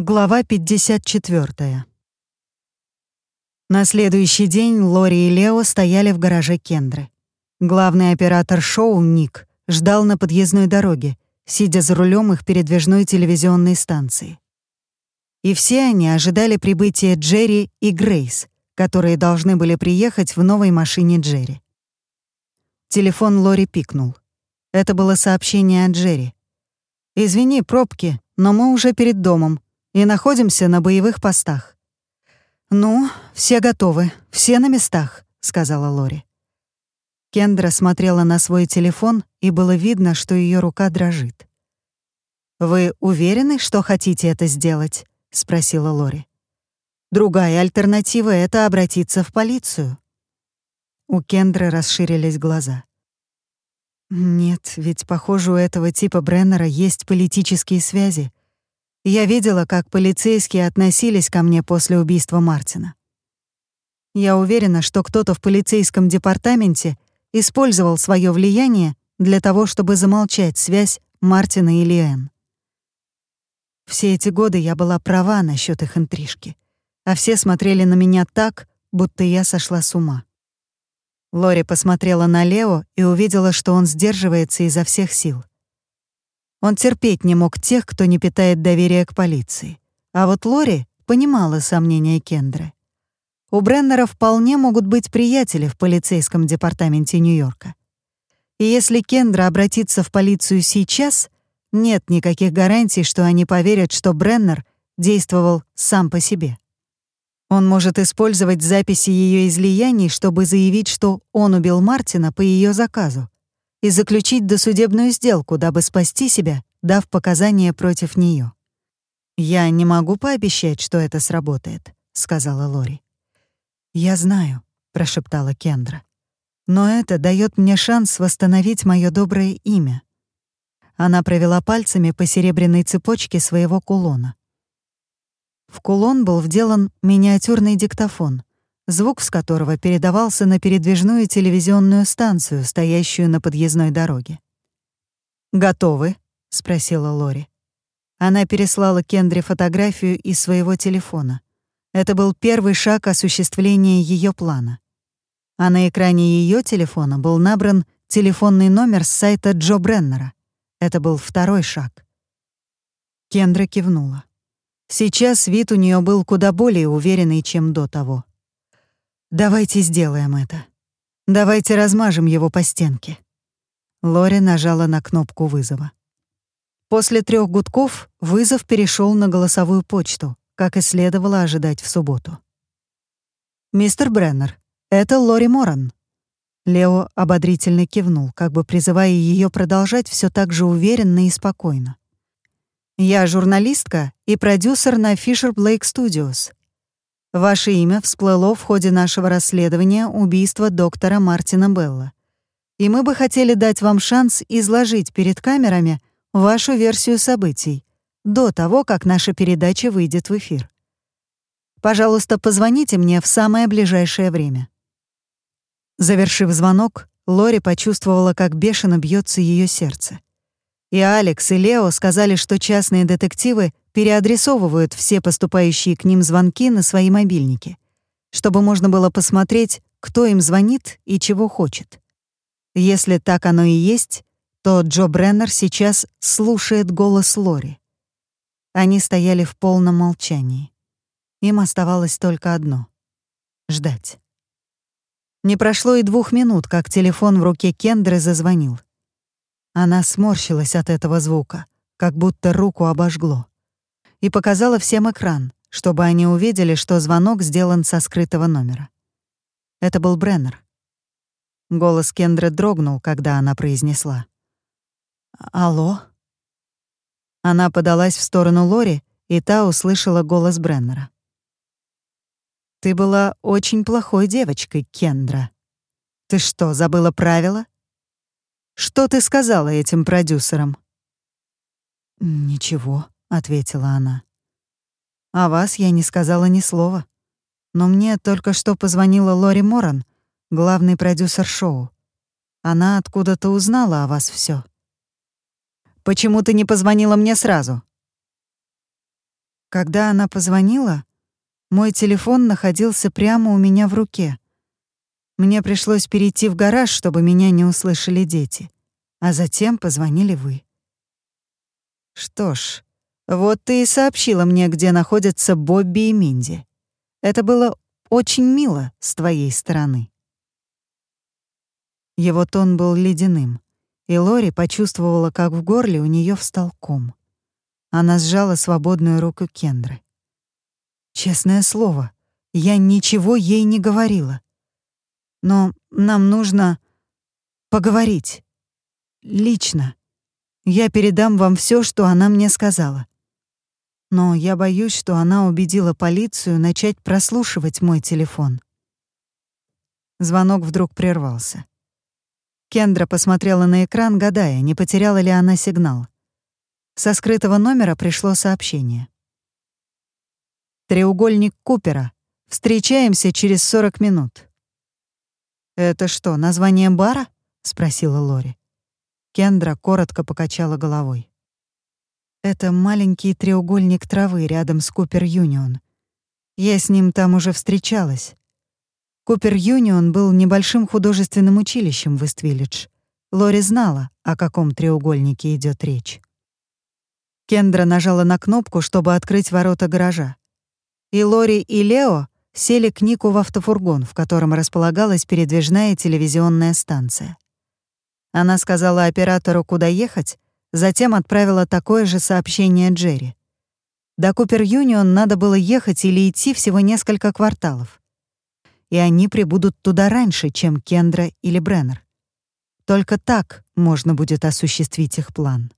Глава 54. На следующий день Лори и Лео стояли в гараже Кендры. Главный оператор шоу, Ник, ждал на подъездной дороге, сидя за рулем их передвижной телевизионной станции. И все они ожидали прибытия Джерри и Грейс, которые должны были приехать в новой машине Джерри. Телефон Лори пикнул. Это было сообщение от Джерри. «Извини, пробки, но мы уже перед домом и находимся на боевых постах». «Ну, все готовы, все на местах», — сказала Лори. Кендра смотрела на свой телефон, и было видно, что ее рука дрожит. «Вы уверены, что хотите это сделать?» — спросила Лори. «Другая альтернатива — это обратиться в полицию». У Кендры расширились глаза. «Нет, ведь, похоже, у этого типа Бреннера есть политические связи. Я видела, как полицейские относились ко мне после убийства Мартина. Я уверена, что кто-то в полицейском департаменте использовал свое влияние для того, чтобы замолчать связь Мартина и Лиэн. Все эти годы я была права насчет их интрижки, а все смотрели на меня так, будто я сошла с ума. Лори посмотрела на Лео и увидела, что он сдерживается изо всех сил. Он терпеть не мог тех, кто не питает доверия к полиции. А вот Лори понимала сомнения Кендры. У Бреннера вполне могут быть приятели в полицейском департаменте Нью-Йорка. И если Кендра обратится в полицию сейчас, нет никаких гарантий, что они поверят, что Бреннер действовал сам по себе. Он может использовать записи ее излияний, чтобы заявить, что он убил Мартина по ее заказу, и заключить досудебную сделку, дабы спасти себя, дав показания против нее. «Я не могу пообещать, что это сработает», — сказала Лори. «Я знаю», — прошептала Кендра. «Но это дает мне шанс восстановить мое доброе имя». Она провела пальцами по серебряной цепочке своего кулона. В кулон был вделан миниатюрный диктофон, звук с которого передавался на передвижную телевизионную станцию, стоящую на подъездной дороге. «Готовы?» — спросила Лори. Она переслала Кендре фотографию из своего телефона. Это был первый шаг осуществления ее плана. А на экране ее телефона был набран телефонный номер с сайта Джо Бреннера. Это был второй шаг. Кендра кивнула. Сейчас вид у нее был куда более уверенный, чем до того. Давайте сделаем это. Давайте размажем его по стенке. Лори нажала на кнопку вызова. После трех гудков вызов перешел на голосовую почту, как и следовало ожидать в субботу. «Мистер Бреннер, это Лори Моран». Лео ободрительно кивнул, как бы призывая ее продолжать все так же уверенно и спокойно. «Я журналистка и продюсер на Fisher Blake Studios. Ваше имя всплыло в ходе нашего расследования убийства доктора Мартина Белла. И мы бы хотели дать вам шанс изложить перед камерами вашу версию событий до того, как наша передача выйдет в эфир. Пожалуйста, позвоните мне в самое ближайшее время. Завершив звонок, Лори почувствовала, как бешено бьется ее сердце. И Алекс, и Лео сказали, что частные детективы переадресовывают все поступающие к ним звонки на свои мобильники, чтобы можно было посмотреть, кто им звонит и чего хочет. Если так оно и есть, то Джо Бреннер сейчас слушает голос Лори. Они стояли в полном молчании. Им оставалось только одно — ждать. Не прошло и двух минут, как телефон в руке Кендры зазвонил. Она сморщилась от этого звука, как будто руку обожгло и показала всем экран, чтобы они увидели, что звонок сделан со скрытого номера. Это был Бреннер. Голос Кендры дрогнул, когда она произнесла. «Алло?» Она подалась в сторону Лори, и та услышала голос Бреннера. «Ты была очень плохой девочкой, Кендра. Ты что, забыла правила? Что ты сказала этим продюсерам?» «Ничего», — ответила она. «О вас я не сказала ни слова. Но мне только что позвонила Лори Моран, главный продюсер шоу. Она откуда-то узнала о вас все. «Почему ты не позвонила мне сразу?» Когда она позвонила, мой телефон находился прямо у меня в руке. Мне пришлось перейти в гараж, чтобы меня не услышали дети. А затем позвонили вы. Что ж, вот ты и сообщила мне, где находятся Бобби и Минди. Это было очень мило с твоей стороны. Его тон был ледяным, и Лори почувствовала, как в горле у нее встал ком. Она сжала свободную руку Кендры. Честное слово, я ничего ей не говорила. Но нам нужно поговорить. Лично. Я передам вам все, что она мне сказала. Но я боюсь, что она убедила полицию начать прослушивать мой телефон. Звонок вдруг прервался. Кендра посмотрела на экран, гадая, не потеряла ли она сигнал. Со скрытого номера пришло сообщение. «Треугольник Купера. Встречаемся через 40 минут». «Это что, название бара?» — спросила Лори. Кендра коротко покачала головой. «Это маленький треугольник травы рядом с Купер Юнион. Я с ним там уже встречалась. Купер Юнион был небольшим художественным училищем в Иствиллидж. Лори знала, о каком треугольнике идет речь. Кендра нажала на кнопку, чтобы открыть ворота гаража. И Лори, и Лео сели к Нику в автофургон, в котором располагалась передвижная телевизионная станция. Она сказала оператору, куда ехать, затем отправила такое же сообщение Джерри. До Купер Юнион надо было ехать или идти всего несколько кварталов и они прибудут туда раньше, чем Кендра или Бреннер. Только так можно будет осуществить их план.